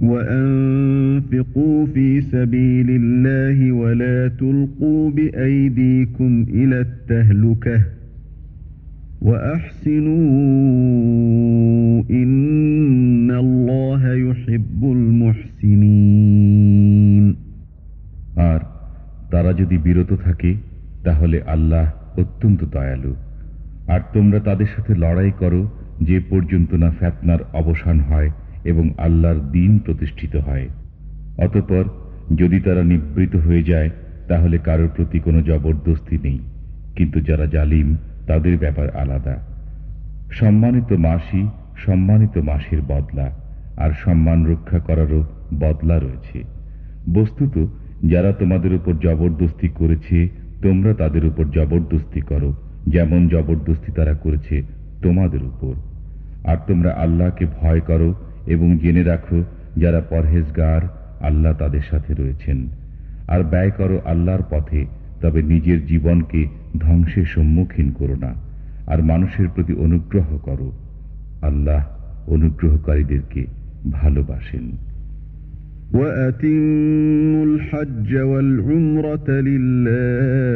وأنفقوا في سبيل الله ولا تلقوا بأيديكم إلى التهلكة وأحسنوا إن الله يحب المحسنين আর তারা যদি বিরত থাকে তাহলে আল্লাহ অত্যন্ত দয়ালু আর তোমরা তাদের সাথে লড়াই করো যে পর্যন্ত না ফ্যাতনার অবসান হয় এবং আল্লাহর দিন প্রতিষ্ঠিত হয়। অতপর, যদি তারা নিবৃত হয়ে যায়, তাহলে কারোর প্রতি কোনো জবরদস্তি নেই। কিন্তু যারা জালিম, তাদের ব্যাপার আলাদা। সম্মানিত মাসি, সম্মানিত মাসের বদলা, আর সম্মান রক্ষা করারও বদলা রয়েছে। বস্তুত, যারা তোমাদের উপর জবরদস্তি করেছে, তোমরা তাদের উপর জবরদস্তি করো, যেমন জবরদস্তি তারা করেছে তোমাদের উপর। আর তোমরা আল্লাহকে ভয় করো এবং জেনে রাখো যারা পরহেজগার আল্লাহ তাদের সাথে রয়েছেন আর ব্যয় করো আল্লাহর পথে তবে নিজের জীবনকে ধ্বংসের সম্মুখীন করো না আর মানুষের প্রতি অনুগ্রহ করো আল্লাহ অনুগ্রহকারীদেরকে ভালোবাসেন وأتموا الحج والعمرة لله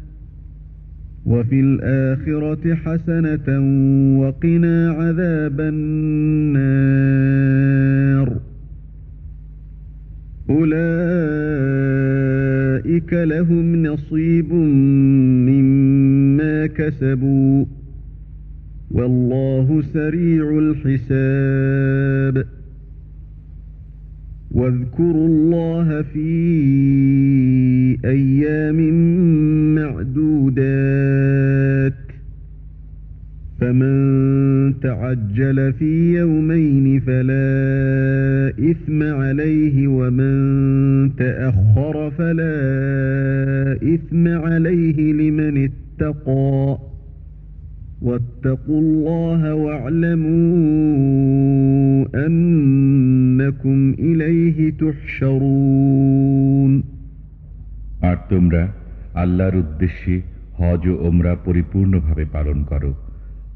وفي الآخرة حسنة وقنا عذاب النار. أولئك لهم نصيب مما كسبوا والله سريع الحساب. واذكروا الله في تعجل في يومين فلا إثم عليه ومن تأخر فلا إثم عليه لمن اتقى واتقوا الله واعلموا أنكم إليه تحشرون আর তোমরা আল্লাহর উদ্দেশ্যে হজ ও ওমরা পরিপূর্ণভাবে পালন করো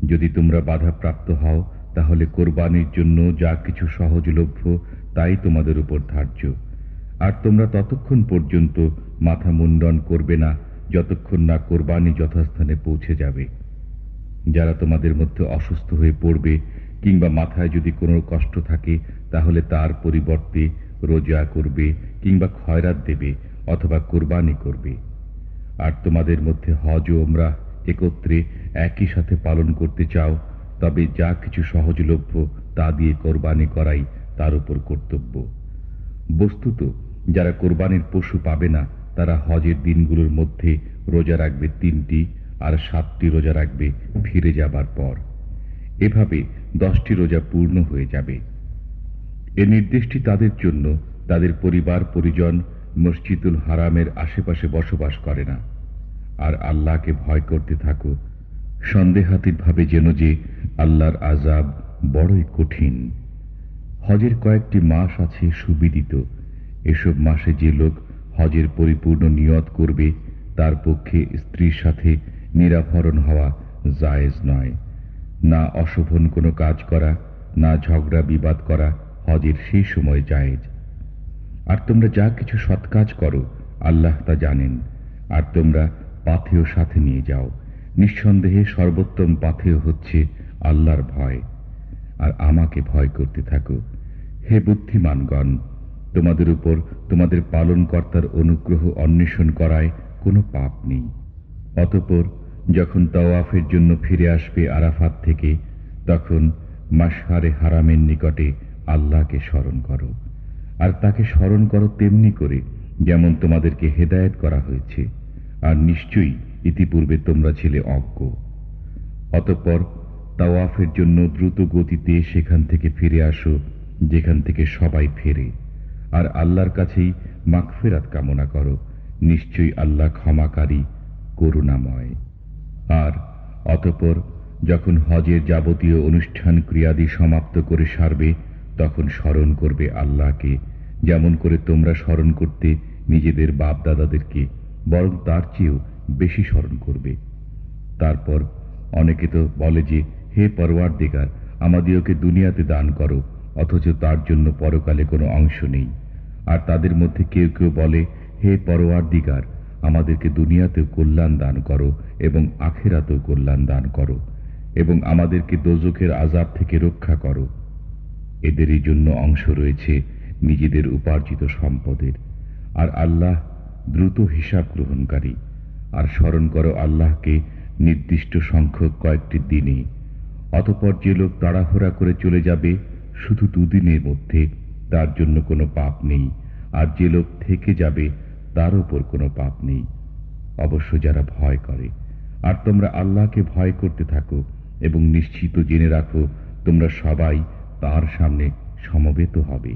যদি তোমরা বাধাপ্রাপ্ত হও, তাহলে কোরবানির জন্য যা কিছু সহজলভ্য, তাই তোমাদের উপর ধার্য। আর তোমরা ততক্ষণ পর্যন্ত মাথা মুন্ডন করবে না, যতক্ষণ না কোরবানি যথাস্থানে পৌঁছে যাবে। যারা তোমাদের মধ্যে অসুস্থ হয়ে পড়বে, কিংবা মাথায় যদি কোনো কষ্ট থাকে, তাহলে তার পরিবর্তে রোজা করবে, কিংবা খয়রাত দেবে, অথবা কোরবানি করবে। আর তোমাদের মধ্যে হজ ও ওমরা একত্রে একই সাথে পালন করতে চাও, তবে যা কিছু সহজলভ্য তা দিয়ে কোরবানি করাই তার উপর কর্তব্য। বস্তুত, যারা কোরবানির পশু পাবে না, তারা হজের দিনগুলোর মধ্যে রোজা রাখবে তিনটি আর সাতটি রোজা রাখবে ফিরে যাবার পর। এভাবে দশটি রোজা পূর্ণ হয়ে যাবে। এ নির্দেশটি তাদের জন্য তাদের পরিবার, পরিজন, মসজিদুল হারামের আশেপাশে বসবাস করে না। আর আল্লাহকে ভয় করতে থাকো। সন্দেহাতীতভাবে যেন যে আল্লাহর আজাব বড়ই কঠিন। হজের কয়েকটি মাস আছে সুবিদিত। এসব মাসে যে লোক হজের পরিপূর্ণ নিয়ত করবে, তার পক্ষে স্ত্রীর সাথে নিরাভরণ হওয়া জায়েজ নয়। না অশোভন কোনো কাজ করা, না ঝগড়া বিবাদ করা হজের সেই সময় জায়েজ। আর তোমরা যা কিছু সৎ কাজ করো, আল্লাহ তা জানেন। আর তোমরা পাথেয় সাথে নিয়ে যাও। নিঃসন্দেহে সর্বোত্তম পাথেয় হচ্ছে আল্লাহর ভয়। আর আমাকে ভয় করতে থাকো। হে বুদ্ধিমানগণ, তোমাদের উপর তোমাদের পালনকর্তার অনুগ্রহ অন্বেষণ করায় কোনো পাপ নেই। অতপর যখন তাওয়াফের জন্য ফিরে আসবে আরাফাত থেকে, তখন মাসহারে হারামের নিকটে আল্লাহকে স্মরণ করো। আর তাকে স্মরণ করো তেমনি করে, যেমন তোমাদেরকে হেদায়েত করা হয়েছে। আর নিশ্চয়ই ইতিপূর্বে তোমরা ছিলে অজ্ঞ। অতঃপর তাওয়াফের জন্য দ্রুত গতিতে সেখান থেকে ফিরে আসো, যেখান থেকে সবাই ফেরে। আর আল্লাহর কাছেই মাগফেরাত কামনা করো, নিশ্চয়ই আল্লাহ ক্ষমাকারী, করুণাময়। আর অতপর যখন হজের যাবতীয় অনুষ্ঠান ক্রিয়াদি সমাপ্ত করে সারবে, তখন স্মরণ করবে আল্লাহকে, যেমন করে তোমরা স্মরণ করতে নিজেদের বাপ দাদাদেরকে বরং তার চেয়েও বেশি স্মরণ করবে। তারপর অনেকে তো বলে যে, হে পরওয়ার দিগার আমাদিওকে দুনিয়াতে দান করো, অথচ তার জন্য পরকালে কোনো অংশ নেই। আর তাদের মধ্যে কেউ কেউ বলে, হে পরওয়ার দিগার আমাদেরকে দুনিয়াতেও কল্যাণ দান করো এবং আখেরাতেও কল্যাণ দান করো এবং আমাদেরকে দোজখের আজাব থেকে রক্ষা করো। এদেরই জন্য অংশ রয়েছে নিজেদের উপার্জিত সম্পদের। আর আল্লাহ দ্রুত হিসাব গ্রহণকারী আর স্মরণ করো আল্লাহকে নির্দিষ্ট সংখ্যক কয়েকটি দিনে। অতপর যে লোক তাড়াহুড়া করে চলে যাবে, শুধু দুদিনের মধ্যে তার জন্য কোনো পাপ নেই, আর যে লোক থেকে যাবে, তার উপর কোনো পাপ নেই। অবশ্য যারা ভয় করে, আর তোমরা আল্লাহকে ভয় করতে থাকো এবং নিশ্চিত জেনে রাখো, তোমরা সবাই তার সামনে সমবেত হবে।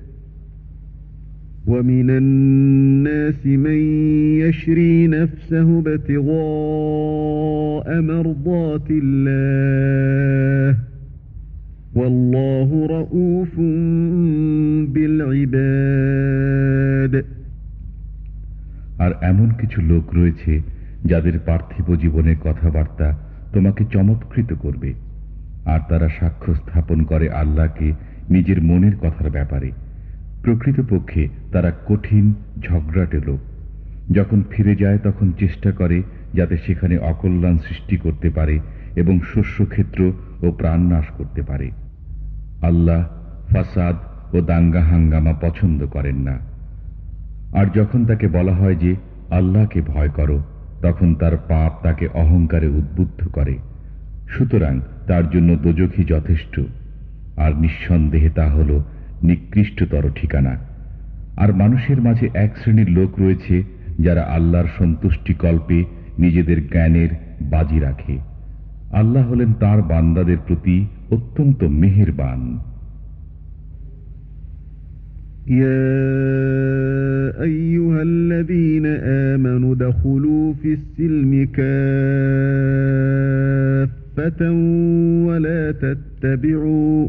ومن الناس من يشري نفسه ابتغاء مرضات الله والله رؤوف بالعباد আর এমন কিছু লোক রয়েছে যাদের পার্থিব জীবনের কথাবার্তা তোমাকে চমৎকৃত করবে আর তারা সাক্ষ্য স্থাপন করে আল্লাহকে নিজের মনের কথার ব্যাপারে প্রকৃতপক্ষে তারা কঠিন, ঝগড়াটে লোক। যখন ফিরে যায়, তখন চেষ্টা করে যাতে সেখানে অকল্যাণ সৃষ্টি করতে পারে এবং শস্যক্ষেত্র ও প্রাণনাশ করতে পারে। আল্লাহ ফাসাদ ও দাঙ্গা হাঙ্গামা পছন্দ করেন না। আর যখন তাকে বলা হয় যে, আল্লাহকে ভয় করো, তখন তার পাপ তাকে অহংকারে উদ্বুদ্ধ করে। সুতরাং তার জন্য দোজখী যথেষ্ট। আর নিঃসন্দেহে তা হল নিকৃষ্টতর ঠিকানা আর মানুষের মাঝে এক শ্রেণীর লোক রয়েছে যারা আল্লাহর সন্তুষ্টি কল্পে নিজেদের জ্ঞানের বাজি রাখে আল্লাহ হলেন তার বান্দাদের প্রতি অত্যন্ত মেহেরবান يا أيها الذين آمنوا دخلوا في السلم كافة ولا تتبعوا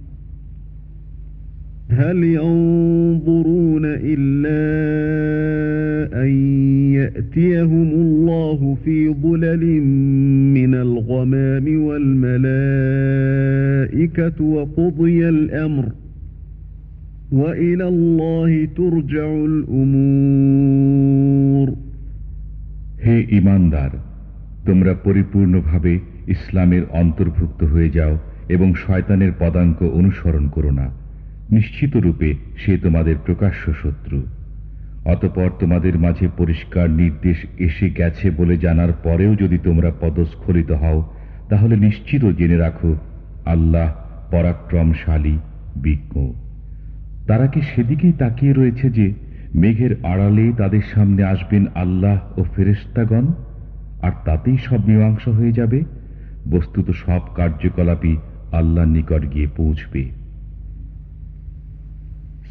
هل ينظرون إلا أن يأتيهم الله في ظلل من الغمام والملائكة وقضي الأمر وإلى الله ترجع الأمور হে ইমানদার তোমরা পরিপূর্ণভাবে ইসলামের অন্তর্ভুক্ত হয়ে যাও এবং শয়তানের পদাঙ্ক অনুসরণ করো না নিশ্চিত রূপে সে তোমাদের প্রকাশ্য শত্রু। অতপর তোমাদের মাঝে পরিষ্কার নির্দেশ এসে গেছে বলে জানার পরেও যদি তোমরা পদস্খলিত হও, তাহলে নিশ্চিত জেনে রাখো, আল্লাহ পরাক্রমশালী, বিজ্ঞ। তারা কি সেদিকেই তাকিয়ে রয়েছে যে মেঘের আড়ালে তাদের সামনে আসবেন আল্লাহ ও ফেরেস্তাগণ আর তাতেই সব মীমাংসা হয়ে যাবে? বস্তুত সব কার্যকলাপই আল্লাহর নিকট গিয়ে পৌঁছবে।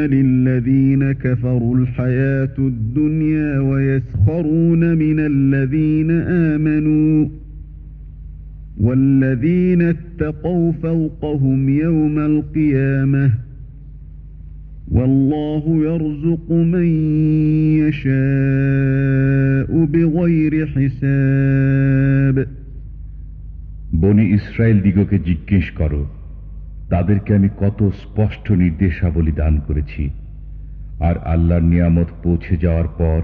للذين كفروا الحياة الدنيا ويسخرون من الذين آمنوا والذين اتقوا فوقهم يوم القيامة والله يرزق من يشاء بغير حساب বনি ইসরায়েল দিগকে জিজ্ঞেস করো তাদেরকে আমি কত স্পষ্ট নির্দেশাবলী দান করেছি। আর আল্লাহর নিয়ামত পৌঁছে যাওয়ার পর,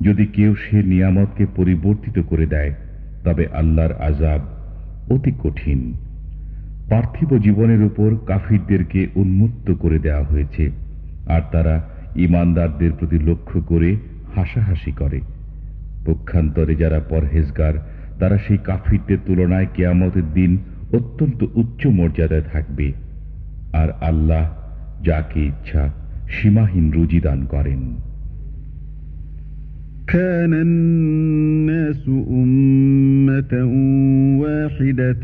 যদি কেউ সে নিয়ামতকে পরিবর্তিত করে দেয়, তবে আল্লাহর আজাব অতি কঠিন। পার্থিব জীবনের উপর কাফিরদেরকে উন্মুক্ত করে দেওয়া হয়েছে, আর তারা ইমানদারদের প্রতি লক্ষ্য করে হাসাহাসি করে। পক্ষান্তরে যারা পরহেজগার, তারা সেই কাফিরদের তুলনায় কেয়ামতের দিন অত্যন্ত উচ্চ মর্যাদায় থাকবে। আর আল্লাহ যাকে ইচ্ছা সীমাহীন রুজি দান করেন كان الناس أمة واحدة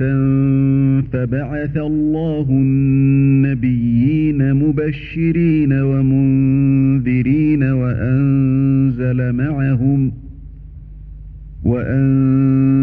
فبعث الله النبيين مبشرين ومنذرين وأنزل معهم وأنزل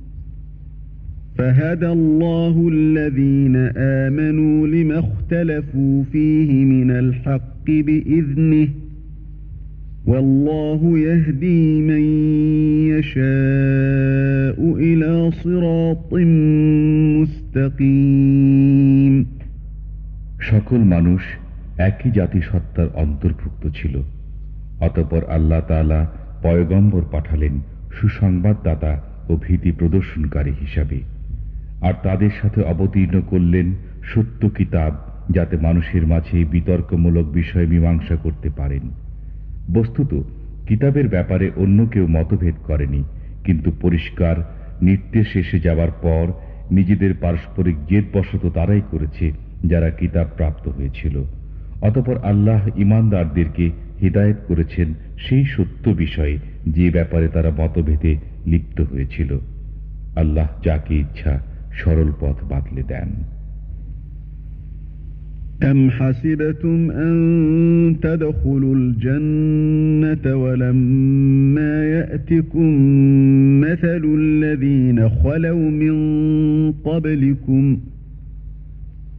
فهدى الله الذين آمنوا لما اختلفوا فيه من الحق بإذنه والله يهدي من يشاء إلى صراط مستقيم সকল মানুষ একই জাতিসত্তার অন্তর্ভুক্ত ছিল অতপর আল্লাহ তালা পয়গম্বর পাঠালেন সুসংবাদদাতা ও ভীতি প্রদর্শনকারী হিসাবে আর তাদের সাথে অবতীর্ণ করলেন সত্য কিতাব, যাতে মানুষের মাঝে বিতর্কমূলক বিষয় মীমাংসা করতে পারেন। বস্তুত, কিতাবের ব্যাপারে অন্য কেউ মতভেদ করেনি, কিন্তু পরিষ্কার, নির্দেশ এসে যাওয়ার পর নিজেদের পারস্পরিক জেদবশত তারাই করেছে, যারা কিতাব প্রাপ্ত হয়েছিল। অতপর আল্লাহ ইমানদারদেরকে হৃদায়ত করেছেন সেই সত্য বিষয়ে, যে ব্যাপারে তারা মতভেদে লিপ্ত হয়েছিল। আল্লাহ যাকে ইচ্ছা সরল পথ বাতলে দেন أم حسبتم أن تدخلوا الجنة ولما يأتكم مثل الذين خلوا من قبلكم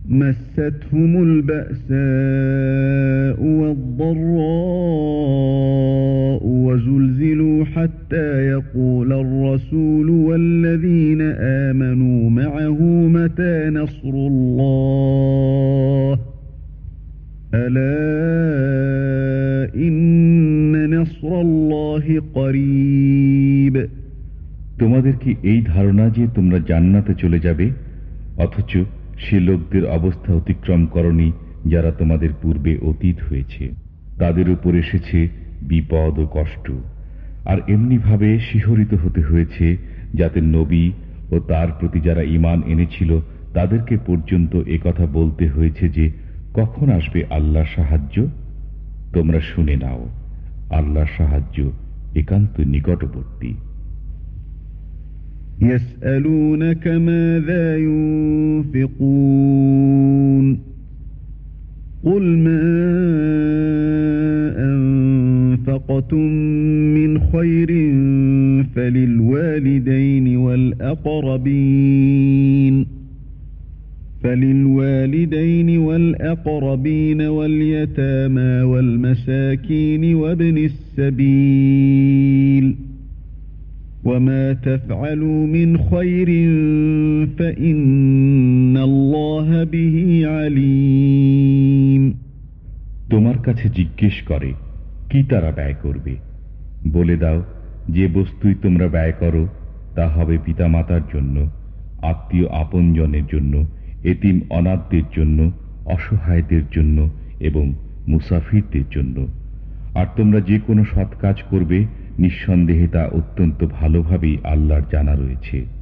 مستهم البأساء والضراء وزلزلوا حتى يقول الرسول والذين آمنوا معه متى نصر الله ألا إن نصر الله قريب তোমাদের কি এই ধারণা যে তোমরা জান্নাতে চলে যাবে অথচ সে লোকদের অবস্থা অতিক্রম করনি যারা তোমাদের পূর্বে অতীত হয়েছে তাদের উপর এসেছে বিপদ ও কষ্ট আর এমনিভাবে শিহরিত হতে হয়েছে যাতে নবী ও তার প্রতি যারা ইমান এনেছিল তাদেরকে পর্যন্ত কথা বলতে হয়েছে যে কখন আসবে আল্লাহ সাহায্য তোমরা শুনে নাও আল্লাহ সাহায্য একান্ত নিকটবর্তী يسألونك ماذا ينفقون قل ما أنفقتم من خير فللوالدين والأقربين فللوالدين والأقربين واليتامى والمساكين وابن السبيل وما تفعلوا من خير فإن الله به عليم তোমার কাছে জিজ্ঞেস করে কি তারা ব্যয় করবে বলে দাও যে বস্তুই তোমরা ব্যয় করো, তা হবে পিতামাতার জন্য, আত্মীয় আপনজনের জন্য, এতিম অনাথদের জন্য, অসহায়দের জন্য এবং মুসাফিরদের জন্য। আর তোমরা যে কোনো সৎ কাজ করবে, নিঃসন্দেহে তা অত্যন্ত ভালোভাবেই আল্লাহর জানা রয়েছে।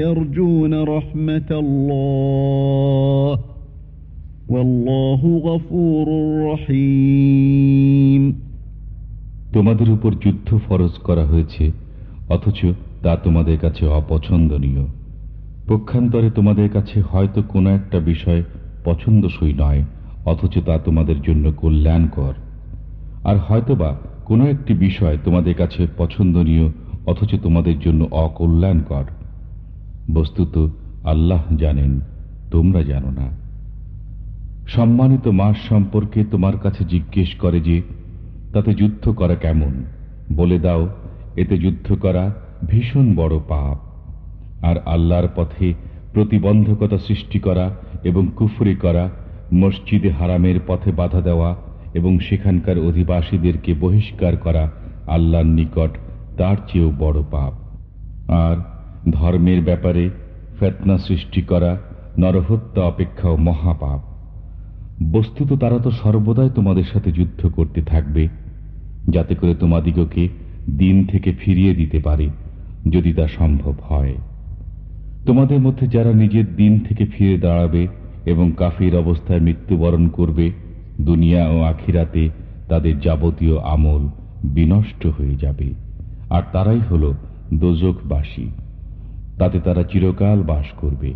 يرجون رحمة الله والله غفور رحيم তোমাদের উপর যুদ্ধ ফরজ করা হয়েছে অথচ তা তোমাদের কাছে অপছন্দনীয় পক্ষান্তরে তোমাদের কাছে হয়তো কোনো একটা বিষয় পছন্দসই নয় অথচ তা তোমাদের জন্য কল্যাণকর আর হয়তোবা কোনো একটি বিষয় তোমাদের কাছে পছন্দনীয় অথচ তোমাদের জন্য অকল্যাণকর বস্তুত আল্লাহ জানেন, তোমরা জানো না। সম্মানিত মাস সম্পর্কে তোমার কাছে জিজ্ঞেস করে যে, তাতে যুদ্ধ করা কেমন? বলে দাও, এতে যুদ্ধ করা ভীষণ বড় পাপ। আর আল্লাহর পথে প্রতিবন্ধকতা সৃষ্টি করা এবং কুফরি করা, মসজিদে হারামের পথে বাধা দেওয়া এবং সেখানকার অধিবাসীদেরকে বহিষ্কার করা আল্লাহর নিকট তার চেয়েও বড় পাপ। আর ধর্মের ব্যাপারে ফেতনা সৃষ্টি করা নরহত্যা অপেক্ষাও মহাপাপ। বস্তুত তারা তো সর্বদাই তোমাদের সাথে যুদ্ধ করতে থাকবে, যাতে করে তোমাদিগকে দিন থেকে ফিরিয়ে দিতে পারে, যদি তা সম্ভব হয়। তোমাদের মধ্যে যারা নিজের দিন থেকে ফিরে দাঁড়াবে এবং কাফির অবস্থায় মৃত্যুবরণ করবে, দুনিয়া ও আখিরাতে তাদের যাবতীয় আমল বিনষ্ট হয়ে যাবে। আর তারাই হল দোজকবাসী তাতে তারা চিরকাল বাস করবে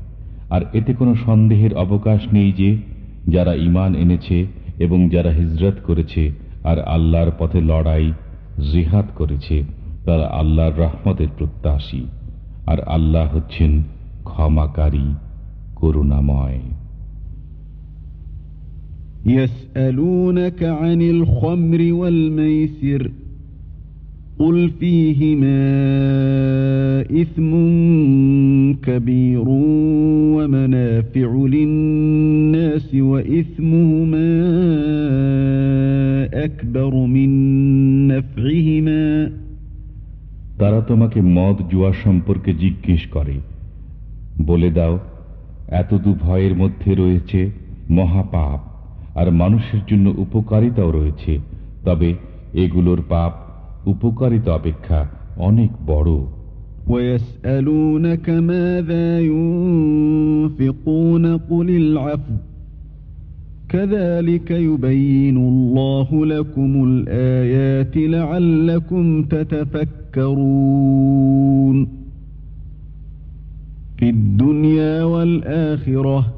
আর এতে কোনো সন্দেহের অবকাশ নেই যে যারা ইমান এনেছে এবং যারা হিজরত করেছে আর আল্লাহর পথে লড়াই জিহাদ করেছে তারা আল্লাহর রহমতের প্রত্যাশী আর আল্লাহ হচ্ছেন ক্ষমাকারী করুণাময় يسألونك عن الخمر والميسر قل فيهما إثم كبير ومنافع للناس وإثمهما أكبر من نفعهما তারা তোমাকে মদ জুয়া সম্পর্কে জিজ্ঞেস করে বলে দাও এতদু ভয়ের মধ্যে রয়েছে মহাপাপ আর মানুষের জন্য উপকারিতাও রয়েছে তবে এগুলোর পাপ উপকারিতা অপেক্ষা অনেক বড় ويسألونك ماذا ينفقون قل العفو كذلك يبين الله لكم الآيات لعلكم تتفكرون في الدنيا والآخرة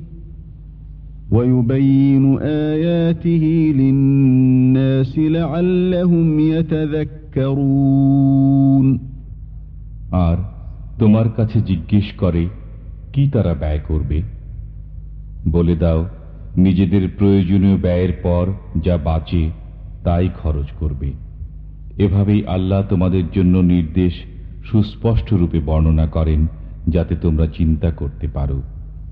ويبين آياته للناس لعلهم يتذكرون আর তোমার কাছে জিজ্ঞেস করে কি তারা ব্যয় করবে বলে দাও নিজেদের প্রয়োজনীয় ব্যয়ের পর যা বাঁচে তাই খরচ করবে এভাবেই আল্লাহ তোমাদের জন্য নির্দেশ সুস্পষ্ট রূপে বর্ণনা করেন যাতে তোমরা চিন্তা করতে পারো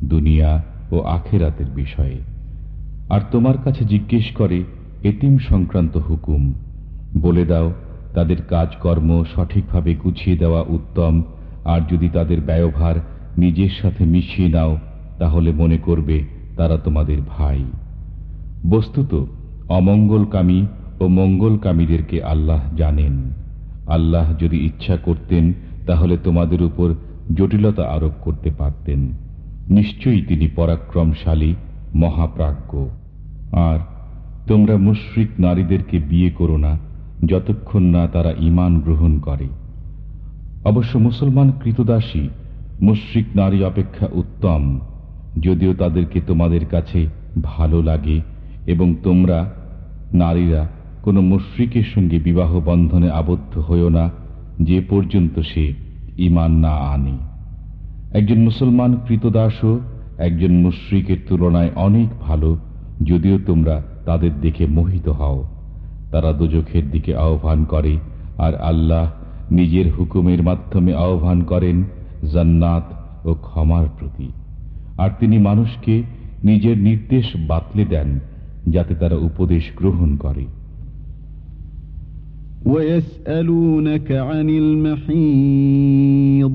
দুনিয়া ও আখেরাতের বিষয়ে। আর তোমার কাছে জিজ্ঞেস করে, এতিম সংক্রান্ত হুকুম। বলে দাও, তাদের কাজকর্ম সঠিকভাবে গুছিয়ে দেওয়া উত্তম, আর যদি তাদের ব্যয়ভার নিজের সাথে মিশিয়ে নাও, তাহলে মনে করবে তারা তোমাদের ভাই। বস্তুত, অমঙ্গলকামী ও মঙ্গলকামীদেরকে আল্লাহ জানেন। আল্লাহ যদি ইচ্ছা করতেন, তাহলে তোমাদের উপর জটিলতা আরোপ করতে পারতেন। নিশ্চয়ই তিনি পরাক্রমশালী, মহাপ্রাজ্ঞ। আর তোমরা মুশ্রিক নারীদেরকে বিয়ে করো না, যতক্ষণ না তারা ইমান গ্রহণ করে। অবশ্য মুসলমান কৃতদাসী, মুশ্রিক নারী অপেক্ষা উত্তম। যদিও তাদেরকে তোমাদের কাছে ভালো লাগে এবং তোমরা, নারীরা, কোনো মুশ্রিকের সঙ্গে বিবাহ বন্ধনে আবদ্ধ হইও না, যে পর্যন্ত সে ইমান না আনে। একজন মুসলমান কৃতদাসও একজন মুশ্রিকের তুলনায় অনেক ভালো যদিও তোমরা তাদের দেখে মোহিত হও তারা দুজখের দিকে আহ্বান করে আর আল্লাহ নিজের হুকুমের মাধ্যমে আহ্বান করেন জান্নাত ও ক্ষমার প্রতি আর তিনি মানুষকে নিজের নির্দেশ বাতলে দেন যাতে তারা উপদেশ গ্রহণ করে ويسألونك عن المحيض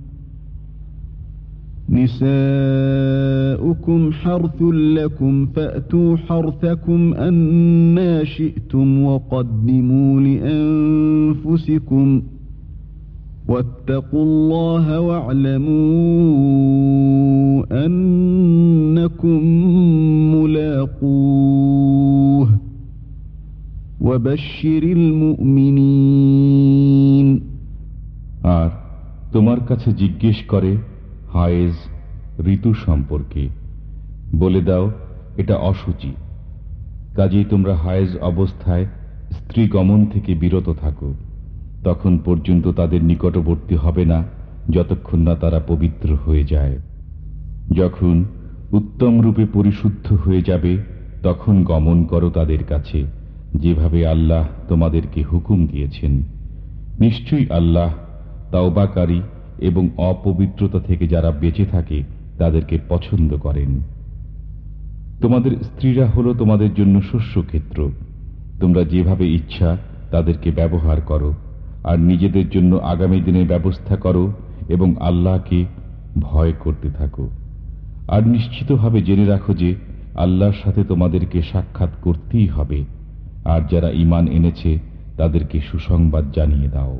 نساؤكم حرث لكم فأتوا حرثكم أنا شئتم وقدموا لأنفسكم واتقوا الله واعلموا أنكم ملاقوه وبشر المؤمنين আর তোমার কাছে জিজ্ঞেস করে হায়েজ ঋতু সম্পর্কে। বলে দাও, এটা অসুচি। কাজেই তোমরা হায়েজ অবস্থায় স্ত্রী গমন থেকে বিরত থাকো। তখন পর্যন্ত তাদের নিকটবর্তী হবে না, যতক্ষণ না তারা পবিত্র হয়ে যায়। যখন উত্তম রূপে পরিশুদ্ধ হয়ে যাবে, তখন গমন করো তাদের কাছে, যেভাবে আল্লাহ তোমাদেরকে হুকুম দিয়েছেন। নিশ্চয়ই আল্লাহ তাওবাকারী এবং অপবিত্রতা থেকে যারা বেঁচে থাকে, তাদেরকে পছন্দ করেন। তোমাদের স্ত্রীরা হলো তোমাদের জন্য শস্যক্ষেত্র তোমরা যেভাবে ইচ্ছা, তাদেরকে ব্যবহার করো। আর নিজেদের জন্য আগামী দিনের ব্যবস্থা করো এবং আল্লাহকে ভয় করতে থাকো। আর নিশ্চিতভাবে জেনে রাখো যে, আল্লাহর সাথে তোমাদেরকে সাক্ষাৎ করতেই হবে। আর যারা ইমান এনেছে, তাদেরকে সুসংবাদ জানিয়ে দাও।